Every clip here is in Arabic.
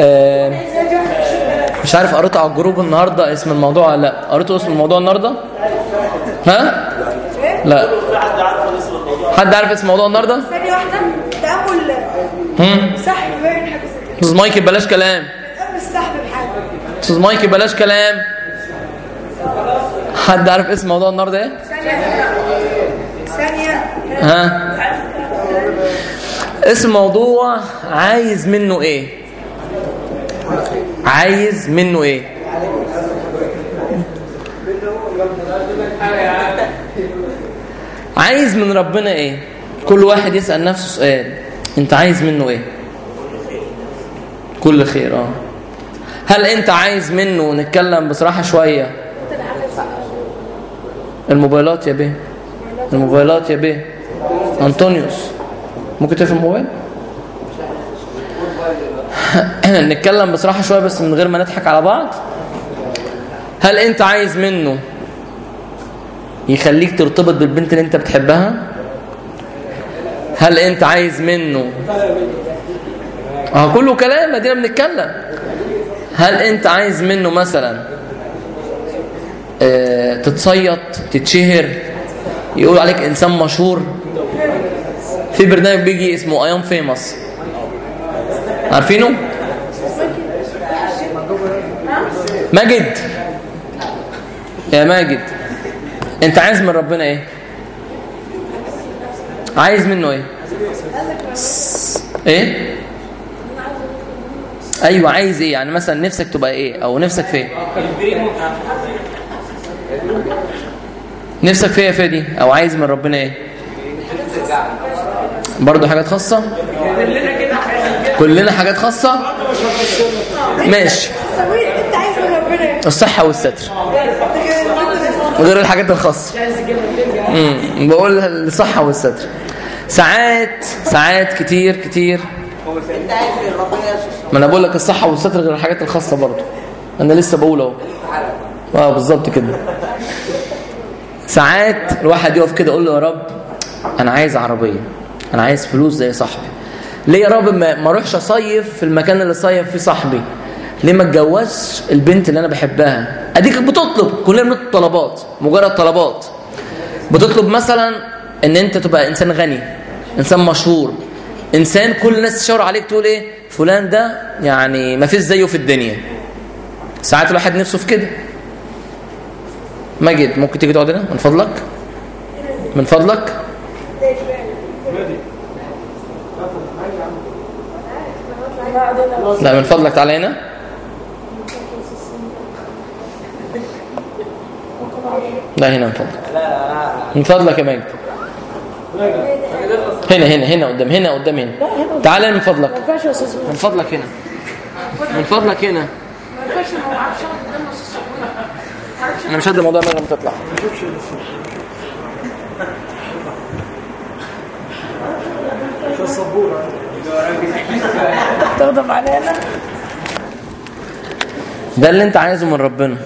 آه مش عارف قريته على الجروب النهارده اسم الموضوع ولا لأ؟ قريته اسم الموضوع النهارده؟ ها؟ لأ. حد عارف اسم الموضوع النهارده؟ ثانية واحدة. تأمل. هم؟ سحب باين أستاذ مايكل بلاش كلام. أستاذ مايكل بلاش كلام. حد عارف اسم موضوع النهارده إيه؟ ثانية. ها؟ اسم موضوع عايز منه إيه؟ عايز منه إيه؟ عايز من ربنا إيه؟ كل واحد يسأل نفسه سؤال. انت عايز منه إيه؟ كل خير آه. هل انت عايز منه نتكلم بصراحة شوية؟ الموبايلات يا بيه. الموبايلات يا بيه. انطونيوس. ممكن تقفل الموبايل نتكلم بصراحة شوية بس من غير ما نضحك على بعض. هل انت عايز منه يخليك ترتبط بالبنت اللي انت بتحبها؟ هل انت عايز منه؟ آه كله كلام ادينا بنتكلم. هل انت عايز منه مثلا آه تتصيط تتشهر يقول عليك انسان مشهور؟ في برنامج بيجي اسمه أيام فيموس عارفينه؟ ماجد. يا ماجد. انت عايز من ربنا إيه؟ عايز منه إيه؟ إيه؟ أيوه عايز إيه؟ يعني مثلا نفسك تبقى إيه؟ أو نفسك في إيه نفسك في إيه يا فادي؟ أو عايز من ربنا إيه؟ برضه حاجات خاصة؟ كلنا حاجات خاصة؟ ماشي. الصحة والستر. غير الحاجات الخاصة. امم بقول الصحة والستر. ساعات ساعات كتير كتير. ما أنا بقول لك الصحة والستر غير الحاجات الخاصة برضه. أنا لسه بقول أهو. آه بالظبط كده. ساعات الواحد يقف كده يقول له يا رب أنا عايز عربية. أنا عايز فلوس زي صاحبي. ليه يا رب ما أروحش أصيف في المكان اللي صيف فيه صاحبي؟ ليه ما اتجوزش البنت اللي أنا بحبها؟ أديك بتطلب كلنا بنطلب طلبات مجرد طلبات. بتطلب مثلا إن أنت تبقى إنسان غني إنسان مشهور إنسان كل الناس تشاور عليك تقول إيه؟ فلان ده يعني ما فيش زيه في الدنيا. ساعات الواحد نفسه في كده. ماجد ممكن تيجي تقعد هنا؟ من فضلك؟ من فضلك؟ لا من فضلك تعالى هنا. لا هنا من فضلك. من فضلك يا ماجد. هنا هنا هنا قدام هنا قدام هنا. تعالى من فضلك. من فضلك هنا. من فضلك هنا. أنا مش هدي الموضوع من غير ما تطلع. تغضب علينا. ده اللي انت عايزه من ربنا.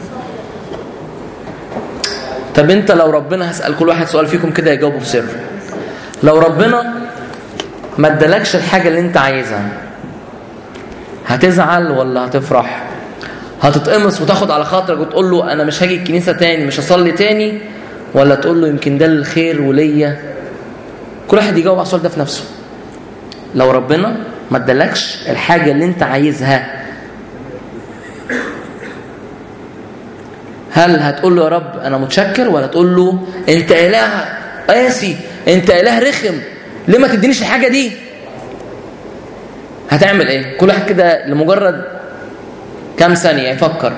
طب انت لو ربنا هسأل كل واحد سؤال فيكم كده يجاوبه بسر لو ربنا ما ادالكش الحاجة اللي انت عايزها هتزعل ولا هتفرح؟ هتتقمص وتاخد على خاطرك وتقول له أنا مش هاجي الكنيسة تاني مش هصلي تاني؟ ولا تقول له يمكن ده الخير وليا؟ كل واحد يجاوب على السؤال ده في نفسه. لو ربنا ما ادالكش الحاجة اللي انت عايزها هل هتقول له يا رب أنا متشكر ولا تقول له أنت إله قاسي أنت إله رخم ليه ما تدينيش الحاجة دي؟ هتعمل إيه؟ كل واحد كده لمجرد كام ثانية يفكر.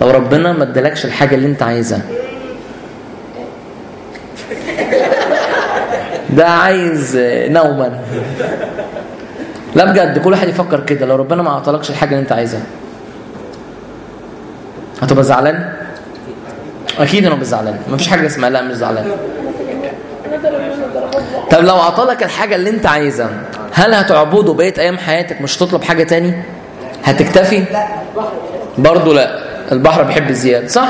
لو ربنا ما ادالكش الحاجة اللي أنت عايزها. ده عايز نوما. لا بجد كل واحد يفكر كده. لو ربنا ما اعطالكش الحاجة اللي أنت عايزها. هتبقى زعلان؟ أكيد أنا مش زعلان. مفيش حاجة اسمها لا مش زعلان. طب لو عطالك الحاجة اللي أنت عايزها هل هتعبده بقية أيام حياتك مش هتطلب حاجة تاني؟ هتكتفي؟ برضه لا. البحر بيحب الزياد صح؟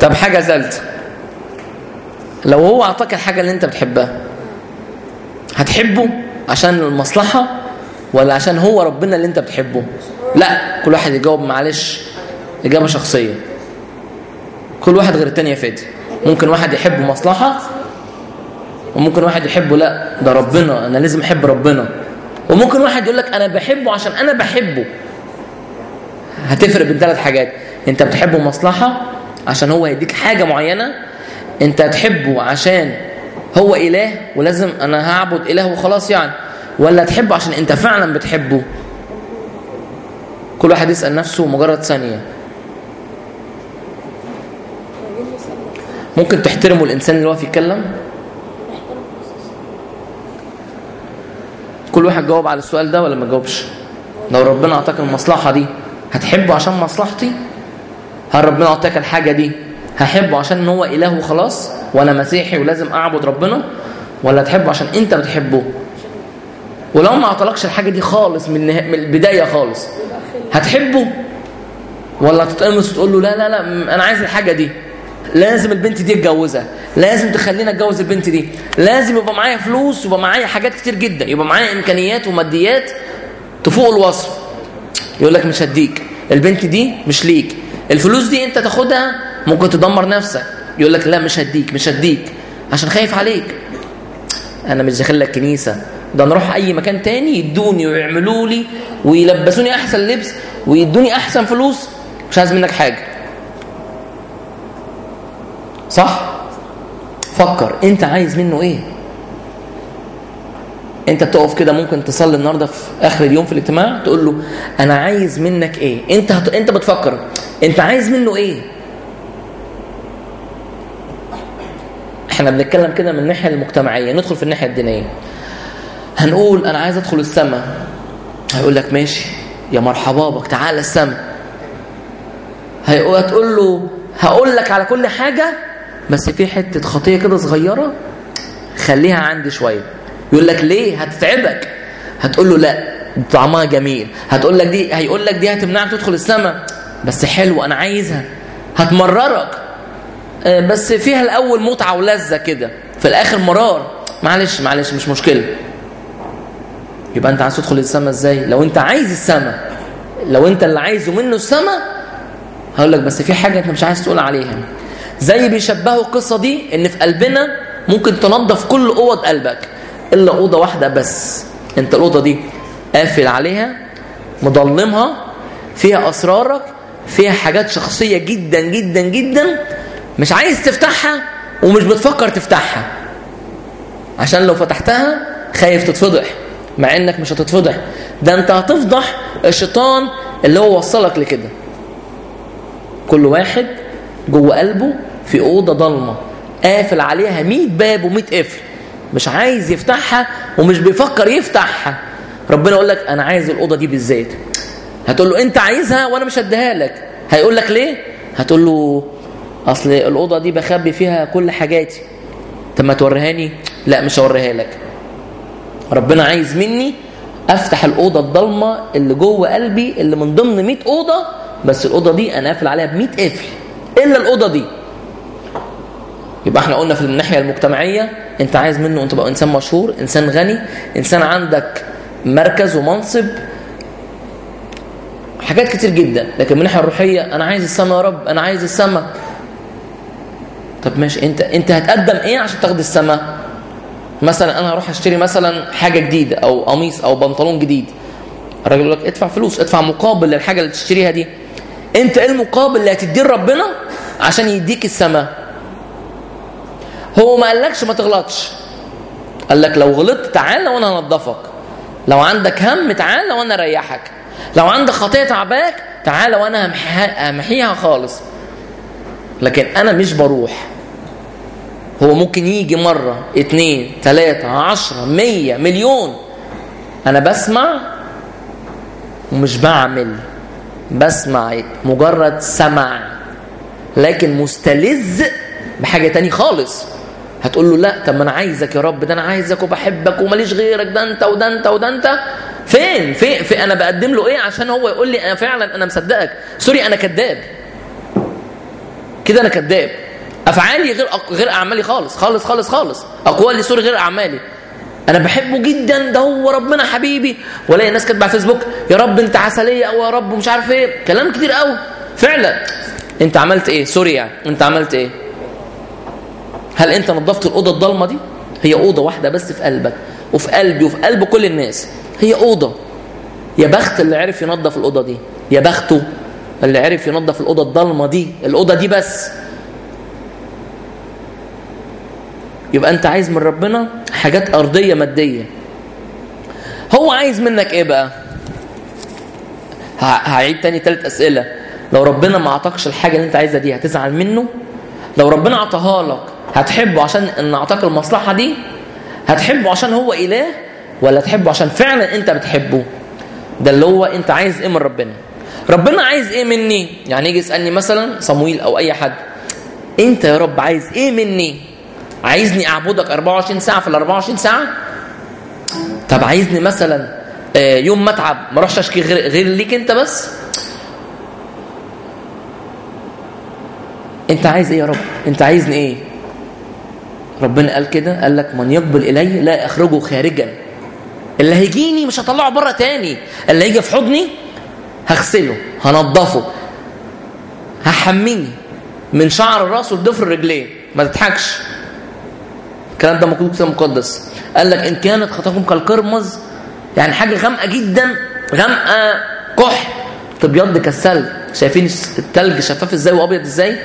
طب حاجة ثالثه لو هو اعطاك الحاجة اللي أنت بتحبها هتحبه عشان المصلحة ولا عشان هو ربنا اللي أنت بتحبه؟ لا. كل واحد يجاوب معلش إجابة شخصية. كل واحد غير التاني يا فادي. ممكن واحد يحب مصلحة وممكن واحد يحبه لا ده ربنا. أنا لازم أحب ربنا. وممكن واحد يقول لك أنا بحبه عشان أنا بحبه. هتفرق بين ثلاث حاجات. أنت بتحبه مصلحة عشان هو هيديك حاجة معينة أنت تحبه عشان هو إله ولازم أنا هعبد إله وخلاص يعني. ولا تحبه عشان أنت فعلا بتحبه. كل واحد يسأل نفسه مجرد ثانية. ممكن تحترموا الإنسان اللي واقف يتكلم كل واحد جاوب على السؤال ده ولا ما جاوبش؟ لو ربنا أعطاك المصلحة دي هتحبه عشان مصلحتي؟ هل ربنا أعطاك الحاجة دي هحبه عشان إن هو اله وخلاص وأنا مسيحي ولازم أعبد ربنا؟ ولا تحبه عشان أنت بتحبه؟ ولو ما اعطالكش الحاجة دي خالص من. من البداية خالص هتحبه؟ ولا تتقمص وتقول له لا لا لا أنا عايز الحاجة دي؟ لازم البنت دي اتجوزها لازم تخلينا أتجوز البنت دي. لازم يبقى معايا فلوس يبقى معايا حاجات كتير جدا. يبقى معايا إمكانيات وماديات تفوق الوصف. يقول لك مش هديك. البنت دي مش ليك. الفلوس دي أنت تاخدها ممكن تدمر نفسك. يقول لك لا مش هديك مش هديك. عشان خايف عليك. أنا مش داخل لك كنيسة. ده نروح أي مكان تاني يدوني ويعملوا لي ويلبسوني أحسن لبس ويدوني أحسن فلوس. مش عايز منك حاجة. صح؟ فكر انت عايز منه إيه؟ انت بتقف كده ممكن تصلي النهارده في آخر اليوم في الاجتماع تقول له أنا عايز منك إيه؟ انت هت... انت بتفكر انت عايز منه إيه؟ إحنا بنتكلم كده من الناحية المجتمعية ندخل في الناحية الدينية. هنقول أنا عايز أدخل السماء. هيقول لك ماشي يا مرحبا بك تعالى السماء. هتقول له هقول لك على كل حاجة بس في حتة خطية كده صغيرة خليها عندي شوية. يقول لك ليه؟ هتتعبك. هتقول له لا طعمها جميل. هتقول لك دي هيقول لك دي هتمنعك تدخل السماء بس حلو أنا عايزها. هتمررك. آه، بس فيها الأول متعة ولذة كده. في الآخر مرار. معلش معلش مش مشكلة. يبقى أنت عايز تدخل السماء إزاي؟ لو أنت عايز السماء لو أنت اللي عايزه منه السماء هقول لك بس في حاجة أنت مش عايز تقول عليها. زي بيشبهوا القصة دي إن في قلبنا ممكن تنظف كل أوض قلبك إلا أوضة واحدة بس. أنت الأوضة دي قافل عليها مضلمها فيها أسرارك فيها حاجات شخصية جدا جدا جدا مش عايز تفتحها ومش بتفكر تفتحها. عشان لو فتحتها خايف تتفضح مع إنك مش هتتفضح. ده أنت هتفضح الشيطان اللي هو وصلك لكده. كل واحد جوه قلبه في أوضة ضلمة قافل عليها 100 باب و100 قفل. مش عايز يفتحها ومش بيفكر يفتحها. ربنا يقول لك أنا عايز الأوضة دي بالذات هتقول له أنت عايزها وأنا مش هديها لك. هيقول لك ليه؟ هتقول له أصل الأوضة دي بخبي فيها كل حاجاتي. طب ما توريهاني؟ لا مش هوريها لك. ربنا عايز مني أفتح الأوضة الضلمة اللي جوه قلبي اللي من ضمن 100 أوضة بس الأوضة دي أنا قافل عليها ب 100 قفل. إلا الأوضة دي. يبقى إحنا قلنا في الناحية المجتمعية أنت عايز منه انت تبقى إنسان مشهور إنسان غني إنسان عندك مركز ومنصب. حاجات كتير جدا لكن من الناحية الروحية أنا عايز السماء يا رب أنا عايز السماء. طب ماشي أنت أنت هتقدم إيه عشان تاخد السماء؟ مثلا أنا هروح أشتري مثلا حاجة جديدة أو قميص أو بنطلون جديد. الراجل يقول لك ادفع فلوس ادفع مقابل للحاجة اللي تشتريها دي. انت إيه المقابل اللي هتديه لربنا عشان يديك السماء؟ هو ما قالكش ما تغلطش. قال لك لو غلطت تعالى وأنا هنضفك. لو عندك هم تعالى وأنا اريحك. لو عندك خطية تعباك تعالى وأنا همحيها خالص. لكن أنا مش بروح. هو ممكن يجي مرة اتنين تلاتة عشرة مية مليون. أنا بسمع ومش بعمل. بسمع مجرد سمع لكن مستلذ بحاجة تاني خالص. هتقول له لا طب ما أنا عايزك يا رب ده أنا عايزك وبحبك وماليش غيرك ده أنت وده أنت وده أنت. فين فين, فين؟ أنا بقدم له إيه؟ عشان هو يقول لي أنا فعلا أنا مصدقك. sorry أنا كذاب. كده أنا كذاب. أفعالي غير غير أعمالي خالص خالص خالص خالص. أقوالي sorry غير أعمالي. أنا بحبه جدا ده هو ربنا حبيبي. والاقي ناس كاتبة على فيسبوك يا رب أنت عسلية أو يا رب مش عارف إيه. كلام كتير قوي فعلا. أنت عملت إيه؟ سوري يعني. أنت عملت إيه؟ هل أنت نظفت الأوضة الضلمة دي؟ هي أوضة واحدة بس في قلبك وفي قلبي وفي قلب كل الناس. هي أوضة. يا بخت اللي عرف ينظف الأوضة دي يا بخته اللي عرف ينظف الأوضة الضلمة دي الأوضة دي بس. يبقى انت عايز من ربنا حاجات أرضية مادية. هو عايز منك إيه بقى؟ هعيد تاني تالت أسئلة. لو ربنا ما اعطاكش الحاجة اللي انت عايزها دي هتزعل منه. لو ربنا اعطاها لك هتحبه عشان ان اعطاك المصلحة دي؟ هتحبه عشان هو إله؟ ولا تحبه عشان فعلا انت بتحبه؟ ده اللي هو انت عايز إيه من ربنا؟ ربنا عايز إيه مني؟ يعني يجي يسألني مثلا صمويل أو أي حد. انت يا رب عايز إيه مني؟ عايزني أعبدك 24 ساعة في ال 24 ساعة؟ طب عايزني مثلا آه، يوم ما أتعب ما أروحش أشكي غير, غير ليك أنت بس؟ أنت عايز إيه يا رب؟ أنت عايزني إيه؟ ربنا قال كده قال لك من يقبل إلي لا اخرجه خارجا. اللي هيجيني مش هطلعه بره تاني اللي هيجي في حضني هغسله هنضفه هحميه من شعر الرأس لضفر الرجلين ما تضحكش. الكلام ده مكتوب في المقدس قال لك إن كانت خطاكم كالقرمز يعني حاجة غامقة جدا غامقة كح تبيض كالثلج. شايفين الثلج شفاف إزاي وأبيض إزاي؟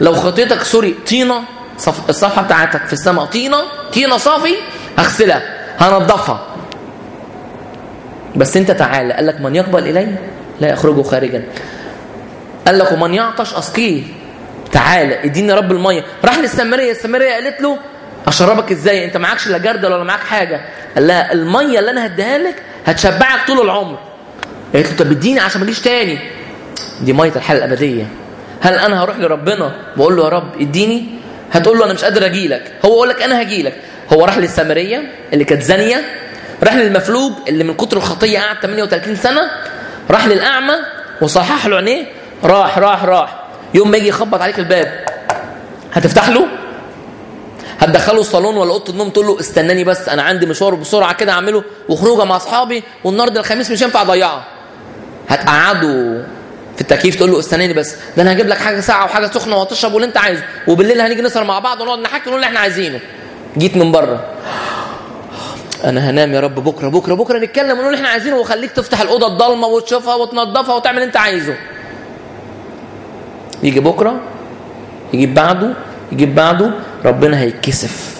لو خطيتك سوري طينة صف... الصفحة بتاعتك في السماء طينة طينة صافي هغسلها هنضفها. بس أنت تعالى قال لك من يقبل إلي؟ لا يخرجه خارجا. قال لك ومن يعطش أسقيه. تعالى إديني رب المية. راح للسامرية. السامرية قالت له اشربك إزاي؟ أنت معكش لا جردل ولا معاك حاجة. قال لها المية اللي أنا هديها لك هتشبعك طول العمر. قالت له طب اديني عشان ما أجيش تاني. دي مية الحياة الأبدية. هل أنا هروح لربنا وأقول له يا رب اديني هتقول له أنا مش قادر أجي لك هو يقول لك أنا هجي لك هو راح للسامرية اللي كانت زانية راح للمفلوج اللي من كتر الخطية قعد 38 سنة راح للأعمى وصحح له عينيه راح راح راح. يوم ما يجي يخبط عليك الباب هتفتح له؟ هتدخله الصالون ولا اوضه النوم تقول له استناني بس أنا عندي مشوار بسرعة كده اعمله وخروجه مع اصحابي والنهارده الخميس مش هينفع اضيعها هتقعده في التكييف تقول له استناني بس ده أنا هجيب لك حاجة ساعه وحاجة سخنة وهتشرب واللي انت عايزه وبالليل هنيجي نسهر مع بعض ونقعد نحكي ونقول اللي إحنا عايزينه. جيت من بره. أنا هنام يا رب بكرة بكرة بكرة نتكلم ونقول اللي إحنا عايزينه وخليك تفتح الأوضة الضلمة وتشوفها وتنظفها وتعمل اللي انت عايزه. يجي بكرة يجيب بعده يجيب بعده ربنا هيتكسف.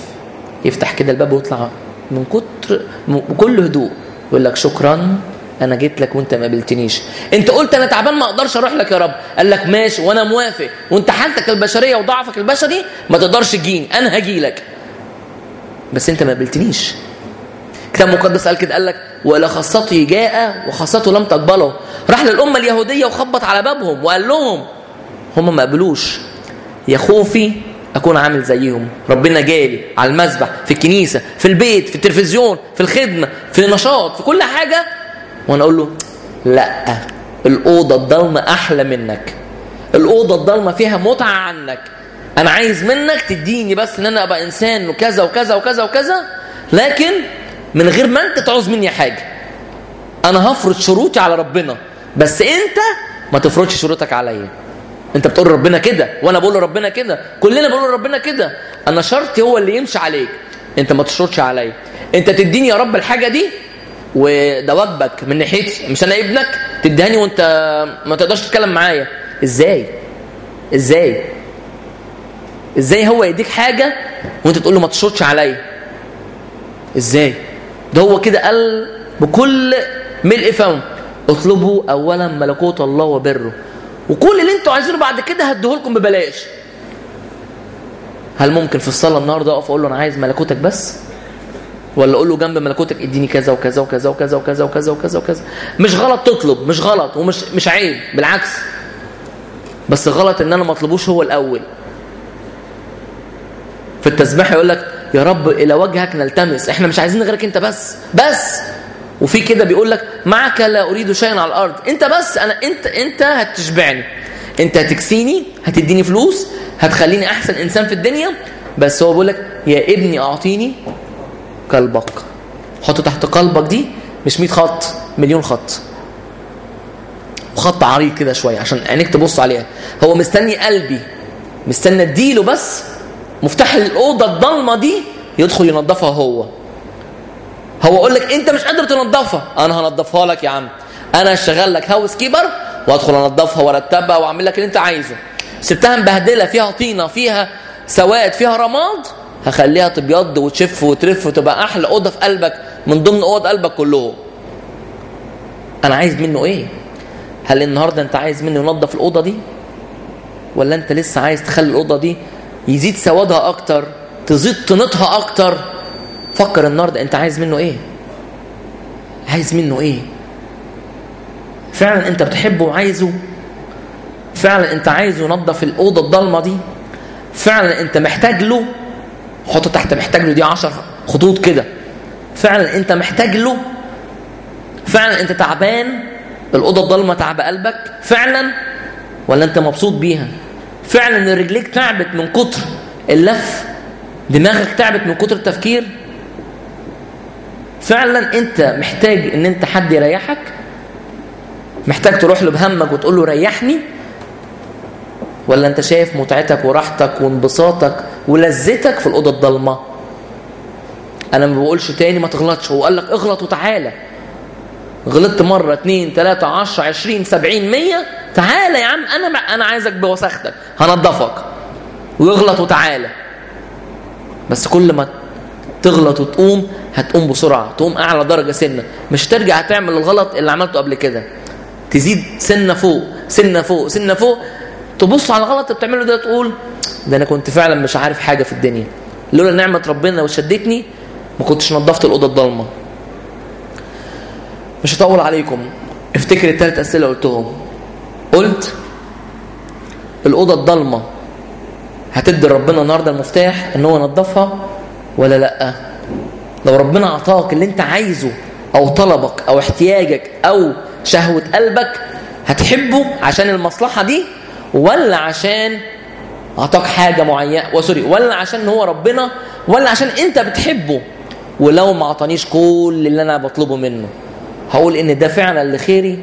يفتح كده الباب ويطلع من كتر بكل هدوء يقول لك شكرا أنا جيت لك وأنت ما قابلتنيش. أنت قلت أنا تعبان ما أقدرش أروح لك يا رب. قال لك ماشي وأنا موافق. وانت حالتك البشرية وضعفك البشري ما تقدرش تجيني. أنا هجي لك. بس أنت ما قابلتنيش. الكتاب المقدس قال كده قال لك ولا خاصته جاء وخاصته لم تقبله. راح للأمة اليهودية وخبط على بابهم وقال لهم هم ما قبلوش يا خوفي أكون عامل زيهم. ربنا جالي على المسبح في الكنيسة في البيت في التلفزيون في الخدمة في نشاط في كل حاجة. وأنا أقول له لأ الأوضة الضلمة أحلى منك. الأوضة الضلمة فيها متعة عنك. أنا عايز منك تديني بس إن أنا أبقى إنسان وكذا وكذا وكذا وكذا. لكن من غير ما أنت تعوز مني حاجة. أنا هفرض شروطي على ربنا. بس أنت ما تفرضش شروطك عليا. انت بتقول ربنا كده وأنا بقول ربنا كده كلنا بنقول ربنا كده. أنا شرطي هو اللي يمشي عليك. انت ما تشرطش عليا. انت تديني يا رب الحاجة دي وده واجبك من ناحيتي. مش أنا ابنك تديهاني وانت ما تقدرش تتكلم معايا. إزاي؟ إزاي؟ إزاي هو يديك حاجة وانت تقول له ما تشرطش عليا؟ إزاي؟ ده هو كده قال بكل ملء فم اطلبوا أولا ملكوت الله وبره. وكل اللي أنتوا عايزينه بعد كده هديهولكم ببلاش. هل ممكن في الصلاه النهارده اقف أقول له أنا عايز ملكوتك بس؟ ولا أقول له جنب ملكوتك اديني كذا وكذا وكذا وكذا وكذا وكذا وكذا وكذا. مش غلط تطلب مش غلط ومش مش عيب بالعكس. بس غلط ان أنا ما اطلبوش هو الأول. في التسبيح يقول لك يا رب إلى وجهك نلتمس. إحنا مش عايزين غيرك انت بس بس. وفي كده بيقول لك معك لا أريد شيئا على الأرض. أنت بس أنا أنت أنت هتشبعني. أنت هتكسيني هتديني فلوس هتخليني أحسن إنسان في الدنيا. بس هو بيقول لك يا ابني أعطيني قلبك. حط تحت قلبك دي مش 100 خط مليون خط. وخط عريض كده شوية عشان عينيك تبص عليها. هو مستني قلبي مستني أديله بس مفتاح الأوضة الضلمة دي يدخل ينظفها هو. هو يقول لك أنت مش قادر تنظفها. أنا هنظفها لك يا عم. أنا اشتغل لك هاوس كيبر وأدخل أنظفها وأرتبها وأعمل لك اللي أنت عايزه. سبتها مبهدلة فيها طينة فيها سواد فيها رماد. هخليها تبيض وتشف وترف وتبقى أحلى أوضة في قلبك من ضمن أوض قلبك كلهم. أنا عايز منه إيه؟ هل النهارده أنت عايز منه ينظف الأوضة دي؟ ولا أنت لسه عايز تخلي الأوضة دي يزيد سوادها أكتر تزيد طينتها أكتر؟ فكر النهارده انت عايز منه إيه؟ عايز منه إيه؟ فعلا انت بتحبه وعايزه؟ فعلا انت عايزه ينظف الأوضة الضلمة دي؟ فعلا انت محتاج له؟ حط تحت محتاج له دي عشر خطوط كده. فعلا انت محتاج له؟ فعلا انت تعبان؟ الأوضة الضلمة تعب قلبك؟ فعلا؟ ولا انت مبسوط بيها؟ فعلا رجليك تعبت من كتر اللف؟ دماغك تعبت من كتر التفكير؟ فعلا أنت محتاج إن أنت حد يريحك؟ محتاج تروح له بهمك وتقول له ريحني؟ ولا أنت شايف متعتك وراحتك وانبساطك ولذتك في الأوضة الضلمة؟ أنا ما بقولش تاني ما تغلطش هو قال لك اغلط وتعالى. غلطت مرة اتنين تلاتة عشرة عشرين سبعين مية. تعالى يا عم أنا أنا عايزك بوساختك هنضفك. ويغلط وتعالى. بس كل ما تغلط وتقوم هتقوم بسرعة تقوم أعلى درجة سنة. مش ترجع تعمل الغلط اللي عملته قبل كده. تزيد سنة فوق سنة فوق سنة فوق. تبص على الغلط اللي بتعمله ده تقول ده أنا كنت فعلا مش عارف حاجة في الدنيا. لولا نعمة ربنا وشدتني ما كنتش نظفت الأوضة الضلمة. مش هطول عليكم. افتكر الثلاث أسئلة قلتهم. قلت الأوضة الضلمة هتدي ربنا النهارده المفتاح إن هو ينظفها ولا لا؟ لو ربنا أعطاك اللي أنت عايزه أو طلبك أو احتياجك أو شهوة قلبك هتحبه عشان المصلحة دي ولا عشان أعطاك حاجة معينة؟ وسوري ولا عشان هو ربنا ولا عشان أنت بتحبه؟ ولو ما أعطانيش كل اللي أنا بطلبه منه هقول إن ده فعلا لخيري؟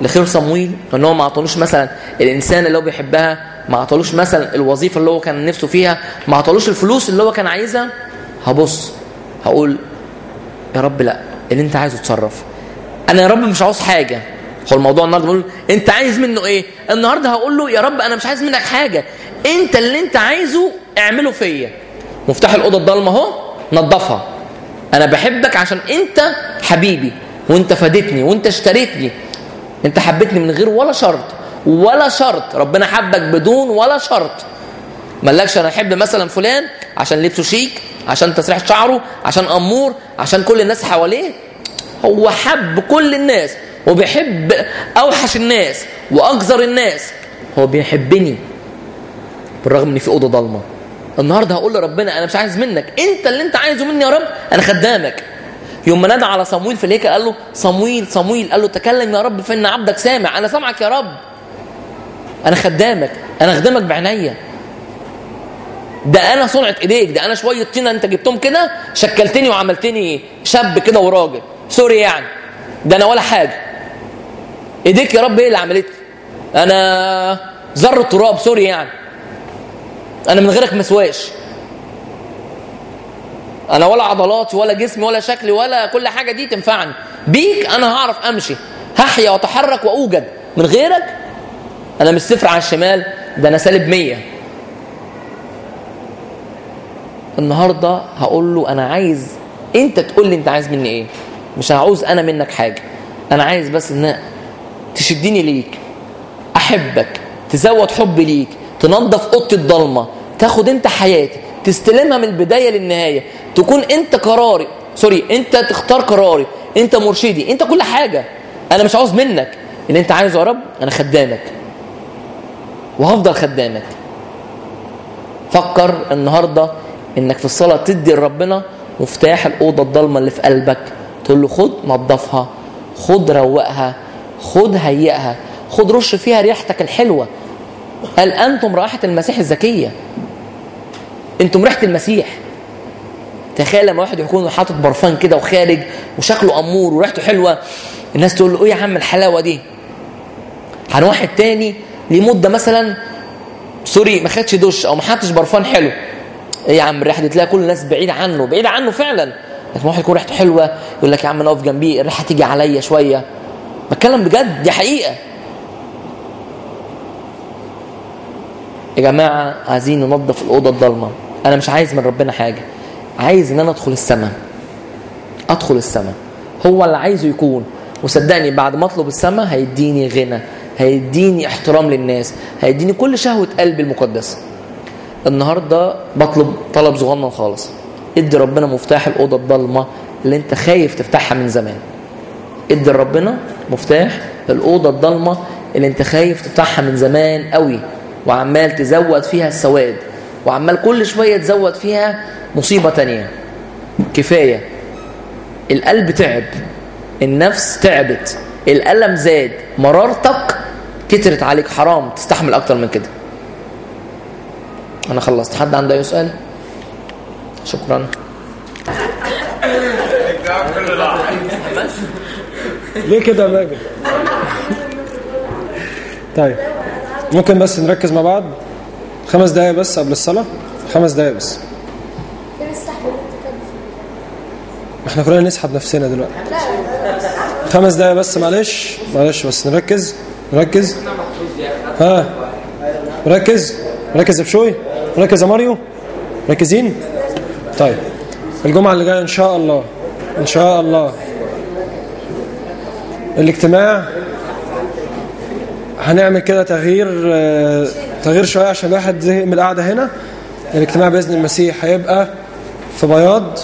لخير صمويل؟ ان هو ما اعطالوش مثلا الإنسان اللي هو بيحبها ما اعطالوش مثلا الوظيفة اللي هو كان نفسه فيها ما اعطالوش الفلوس اللي هو كان عايزها هبص هقول يا رب لا اللي انت عايزه تصرف أنا يا رب مش عاوز حاجة. هو الموضوع النهارده بقول انت عايز منه إيه؟ النهارده هقول له يا رب أنا مش عايز منك حاجة. انت اللي انت عايزه اعمله فيا. مفتاح الأوضة الضلمة اهو نظفها. أنا بحبك عشان انت حبيبي وانت فادتني وانت اشتريتني. انت حبيتني من غير ولا شرط. ولا شرط. ربنا حبك بدون ولا شرط. مالكش أنا أحب مثلا فلان عشان لبسه شيك عشان تسريح شعره عشان أمور عشان كل الناس حواليه. هو حب كل الناس وبيحب أوحش الناس واقذر الناس. هو بيحبني بالرغم ان في أوضة ضلمة. النهارده هقول لربنا أنا مش عايز منك. أنت اللي أنت عايزه مني يا رب أنا خدامك. يوم ما نادى على صمويل في الهيكل قال له صمويل صمويل. قال له تكلم يا رب فان عبدك سامع. أنا سامعك يا رب. أنا خدامك أنا خدامك بعينيا ده أنا صنعة إيديك ده أنا شوية طينة أنت جبتهم كده شكلتني وعملتني شاب كده وراجل. sorry يعني. ده أنا ولا حاجة. إيديك يا رب إيه اللي عملتني أنا ذره تراب sorry يعني. أنا من غيرك مسواش. أنا ولا عضلاتي ولا جسمي ولا شكلي ولا كل حاجة دي تنفعني. بيك أنا هعرف أمشي. هحيا وأتحرك وأوجد. من غيرك أنا مش صفر على الشمال ده أنا سالب مية. النهارده هقول له أنا عايز أنت تقول لي أنت عايز مني إيه؟ مش هعوز أنا منك حاجة أنا عايز بس إن تشدني ليك أحبك تزود حبي ليك تنظف اوضتي الضلمة تاخد أنت حياتي تستلمها من البداية للنهاية تكون أنت قراري سوري أنت تختار قراري أنت مرشدي أنت كل حاجة. أنا مش عاوز منك. اللي أنت عايزه يا رب أنا خدامك. وهفضل خدامك. فكر النهارده إنك في الصلاة تدي لربنا مفتاح الأوضة الضلمة اللي في قلبك. تقول له خد نظفها خد روقها خد هيئها خد رش فيها ريحتك الحلوة. قال أنتم رائحة المسيح الزكية؟ أنتم ريحة المسيح. تخيل لما واحد يكون حاطط برفان كده وخارج وشكله أمور وريحته حلوة. الناس تقول له إيه يا عم الحلاوة دي؟ عن واحد تاني لمدة مثلا سوري ما خدش دش أو ما حطش برفان حلو. إيه يا عم الريحة دي تلاقي كل الناس بعيده عنه بعيده عنه فعلا. لكن واحد يكون ريحته حلوة يقول لك يا عم أنا أقف جنبيه الريحة تيجي عليا شوية. بتكلم بجد دي حقيقة. يا جماعة عايزين ننظف الأوضة الضلمة. أنا مش عايز من ربنا حاجة. عايز إن أنا أدخل السماء. أدخل السماء. هو اللي عايزه يكون. وصدقني بعد ما أطلب السماء هيديني غنى. هيديني احترام للناس هيديني كل شهوة قلبي المقدسة. النهارده بطلب طلب صغنن خالص. ادي ربنا مفتاح الأوضة الضلمة اللي انت خايف تفتحها من زمان. ادي ربنا مفتاح الأوضة الضلمة اللي انت خايف تفتحها من زمان قوي وعمال تزود فيها السواد وعمال كل شوية تزود فيها مصيبة تانية. كفاية. القلب تعب. النفس تعبت. الألم زاد. مرارتك كترت عليك حرام تستحمل أكتر من كده. أنا خلصت. حد عنده أي سؤال؟ شكرا. ليه كده يا ماجد؟ طيب. ممكن بس نركز مع بعض؟ خمس دقايق بس قبل الصلاة؟ خمس دقايق بس. إحنا كلنا نسحب نفسنا دلوقتي. خمس دقايق بس معلش. معلش بس نركز. نركز ها. مركز مركز يا بشوي. مركز يا ماريو. مركزين طيب. الجمعة اللي جاية إن شاء الله. إن شاء الله. الاجتماع. هنعمل كده تغيير تغيير شوية عشان الواحد زهق من القعدة هنا. الاجتماع بإذن المسيح هيبقى في بياض.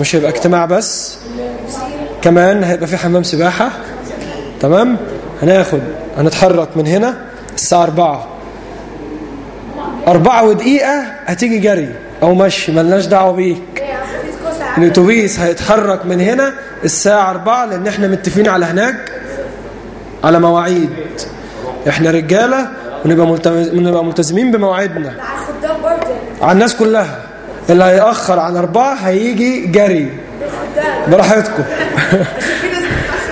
مش هيبقى اجتماع بس. كمان هيبقى في حمام سباحة. تمام؟ هناخد هنتحرك من هنا. الساعة 4 أربعة ودقيقة هتيجي جري. أو مشي ملناش دعوة بيك. الاتوبيس هيتحرك من هنا الساعة 4 لأن إحنا متفقين على هناك على مواعيد. إحنا رجالة ونبقى ملتزم- ونبقى ملتزمين بمواعيدنا. على الناس كلها. اللي هيأخر عن أربعة هيجي جري. براحتكم.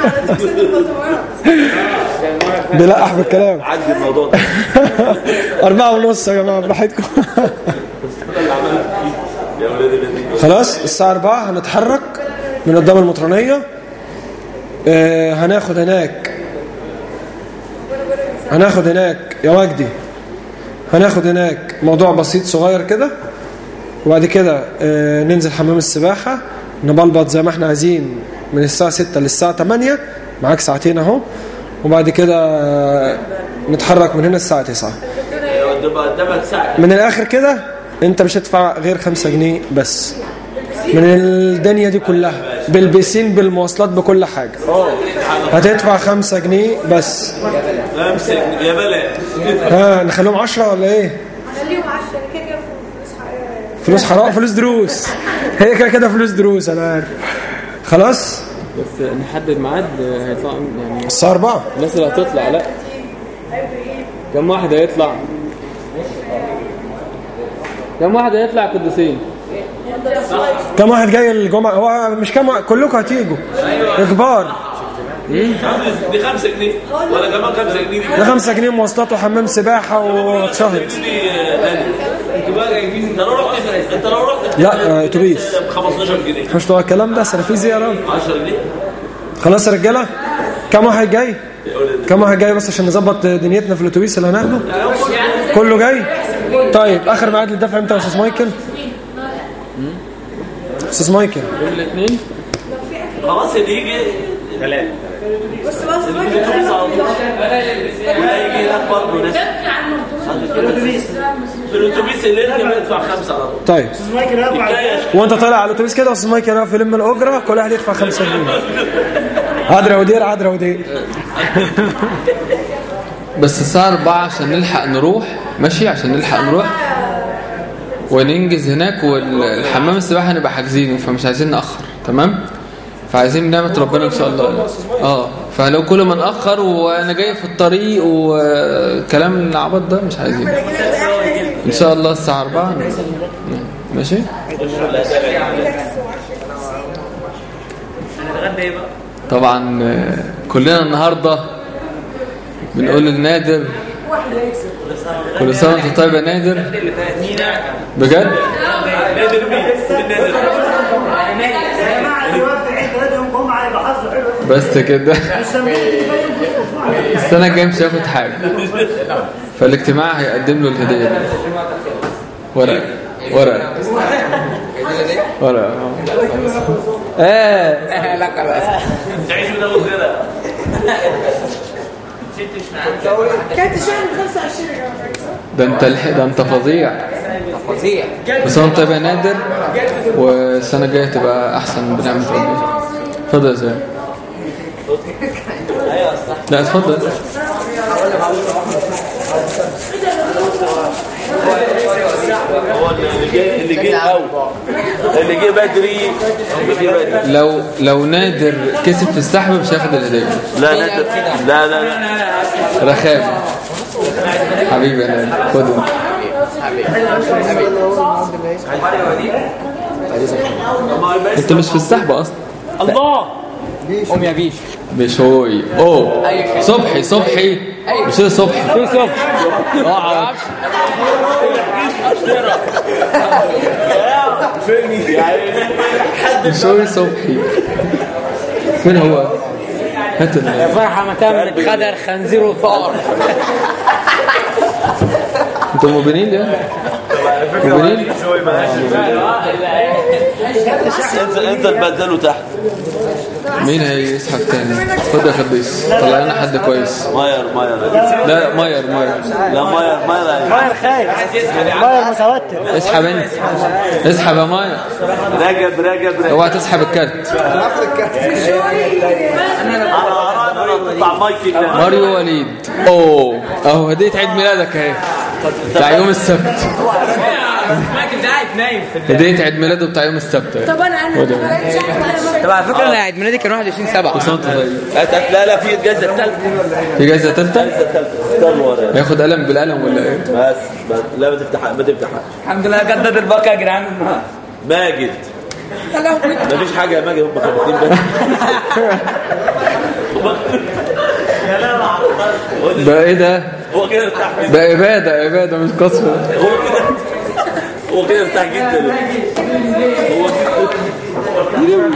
البطارات بلقح بالكلام. عدي الموضوع ده. أربعة ونص يا جماعة براحتكم. خلاص الساعة 4 هنتحرك من قدام المطرانية. آه، هناخد هناك هناخد هناك يا وجدي هناخد هناك موضوع بسيط صغير كده وبعد كده آه، ننزل حمام السباحة. نبلبط زي ما إحنا عايزين من الساعة 6 للساعة 8 معاك ساعتين اهو. وبعد كده آه، نتحرك من هنا الساعة 9 تبقى قدامك ساعه من الآخر كده انت مش هتدفع غير خمسة جنيه بس. من الدنيا دي كلها بالبسين بالمواصلات بكل حاجة. هتدفع خمسة جنيه بس. امسك يا بلاش ها نخليهم عشرة ولا إيه خليهم 10 كده كده فلوس حقيقية. فلوس حرام. فلوس دروس. هي كده كده فلوس دروس أنا عارف. خلاص؟ بس نحدد ميعاد هيطلع يعني الساعة 4 الناس اللي هتطلع لا. كم واحد هيطلع؟ كم واحد هيطلع قديسين كم واحد جاي الجمعة؟ هو مش كم واحد كلكم هتيجوا. إجبار. دي 5 جنيه. ولا كمان 5 جنيه دي؟ ده 5 جنيه مواصلات وحمام سباحة وشهر. جايبين انت لو رحت انت لو رحت لا أتوبيس. ب 15 جنيه مش طبعا الكلام ده سلفيزي يا راجل 10 جنيه خلاص يا رجالة كم واحد جاي؟ كم واحد جاي بس عشان نظبط دنيتنا في الأتوبيس اللي هناخده؟ كله جاي؟ طيب آخر ميعاد للدفع إمتى يا أستاذ مايكل. أستاذ مايكل. يوم الاثنين خلاص اللي يجي ثلاثة بص بص الاتوبيس على طول وهيجي هناك برضه ناس في الاتوبيس اللي يركب يدفع خمسة على طول. طيب. الجاية وانت طالع على الأتوبيس كده أستاذ مايكل يقف يلم الاجره كل واحد يدفع 5 جنيه. عدرا ودير عدرا ودير. بس الساعة 4 عشان نلحق نروح ماشي؟ عشان نلحق نروح. وننجز هناك والحمام السباحة نبقى حاجزينه فمش عايزين نأخر تمام؟ فعايزين نعمة ربنا إن شاء الله. آه. فلو كل ما نأخر وأنا جاي في الطريق وكلام العبط ده مش عايزين. إن شاء الله الساعة 4 ماشي؟ طبعا كلنا النهارده بنقول للنادر كل سنة وأنت طيب يا نادر. بجد؟ بس كده. السنة الجاية مش هياخد حاجة. فالاجتماع هيقدم له الهدية دي. ورقة ورقة ورقة إيه تعيشوا ده كده كانت الشهر 25 يا جماعة ده انت. ده انت فظيع. فظيع بس انت تبقى نادر والسنة الجاية تبقى أحسن بنعمة ربنا. اتفضل يا زين. لا اتفضل. اللي جه اللي بدري لو لو نادر كسب في السحب مش هياخد الهدية لا لا لا لا لا. رخامة حبيبي يا نادر. خده انت مش في السحب أصلا. الله. قوم يا بيش. مش هوي. أوه صبحي صبحي. مش إيه صبحي؟ في صبح اقعد مش هوي صبحي. فين هو؟ هات ال- فرحة ما تمت خدر خنزير وفقر أنتوا مبينين ليه؟ مبينين؟ انزل انزل بدله تحت. مين هيسحب تاني؟ خد يا خديس. طلع لنا حد كويس. ماير ماير. لا ماير ماير. لا ماير ماير. ماير خايف. ماير متوتر. اسحب انت. اسحب يا ماير. رجب رجب رجب. اوعى تسحب الكارت. أنا كده ماريو وليد. اوه اهو هدية عيد ميلادك اهي. بتاع يوم السبت. لكن ده قاعد نايم في هدية عيد ميلاده بتاع يوم السبت. طب أنا أنا. طب على فكرة أنا عيد ميلادي كان 21 7 بس انت طيب لا لا في الجزء الثالث في جايزة تالتة؟ استنى ورا. ياخد قلم بالقلم ولا إيه؟ بس بس. لا ما تفتح ما تفتحش الحمد لله جدد الباقة يا جدعان ماجد. مفيش حاجة يا ماجد هم اتنين بس. ده إيه ده؟ هو كده ارتاح جدا ده عبادة عبادة مش قصر. هو كده. هو كده ارتاح جدا هو